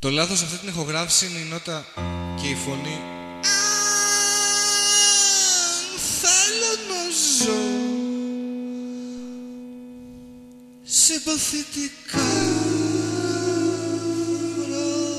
Το λάθος σε αυτή την ηχογράφηση είναι η νότα και η φωνή. Αν θέλω να ζω συμπαθητικά βρω